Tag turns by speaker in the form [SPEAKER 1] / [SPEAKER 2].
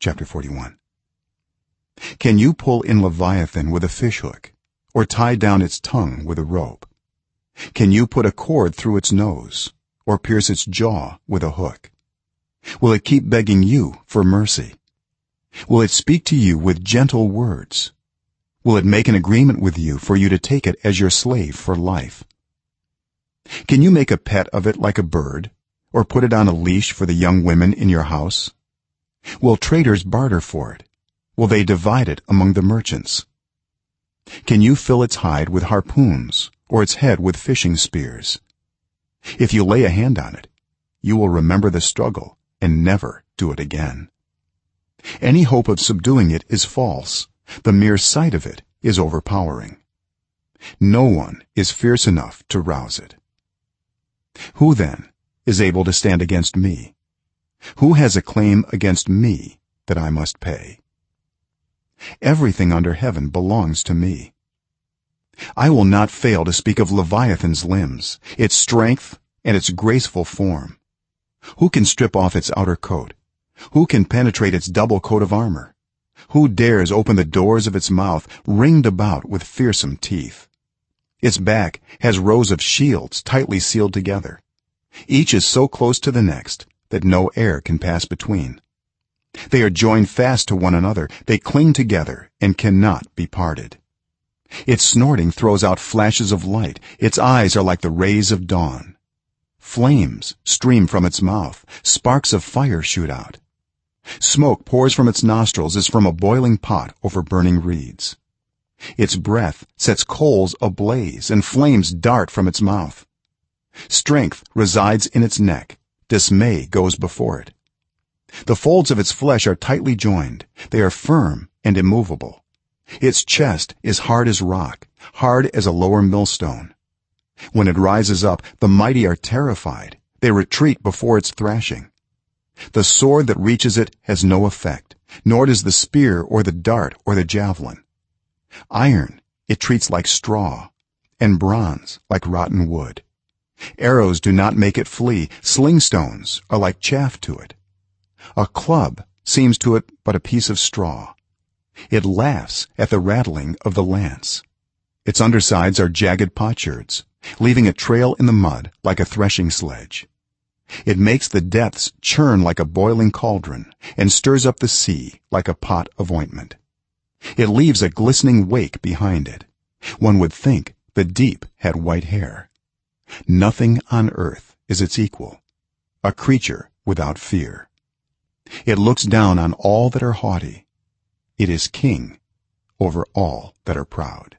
[SPEAKER 1] chapter 41 can you pull in leviathan with a fishhook or tie down its tongue with a rope? Can you put a cord through its nose or pierce its jaw with a hook? Will it keep begging you for mercy? Will it speak to you with gentle words? Will it make an agreement with you for you to take it as your slave for life? Can you make a pet of it like a bird or put it on a leash for the young women in your house will traders barter for it? Will they divide it among the merchants? Can you fill its hide with harpoons or its head with fishing spears? If you lay a hand on it you will remember the struggle and never do it again. Any hope of subduing it is false. The mere sight of it is overpowering. No one is fierce enough to rouse it. Who then is able to stand against me who has a claim against me that i must pay? Everything under heaven belongs to me. I will not fail to speak of leviathan's limbs its strength and its graceful form. Who can strip off its outer coat? Who can penetrate its double coat of armor? Who dares open the doors of its mouth ringed about with fearsome teeth? Its back has rows of shields tightly sealed together. Each is so close to the next that no air can pass between. They are joined fast to one another. They cling together and cannot be parted. Its snorting throws out flashes of light. Its eyes are like the rays of dawn. Flames stream from its mouth. Sparks of fire shoot out. Smoke pours from its nostrils as from a boiling pot over burning reeds. Its breath sets coals ablaze and flames dart from its mouth. Strength resides in its neck dismay goes before it. The folds of its flesh are tightly joined. They are firm and immovable. Its chest is hard as rock hard as a lower millstone. When it rises up the mighty are terrified. They retreat before its thrashing. The sword that reaches it has no effect nor does the spear or the dart or the javelin. Iron it treats like straw and bronze like rotten wood arrows do not make it flee. Sling stones are like chaff to it. A club seems to it but a piece of straw. It laughs at the rattling of the lance. Its undersides are jagged potsherds leaving a trail in the mud like a threshing sledge. It makes the depths churn like a boiling cauldron and stirs up the sea like a pot of ointment. It leaves a glistening wake behind it. One would think the deep had white hair nothing on earth is its equal a creature without fear. It looks down on all that are haughty. It is king over all that are proud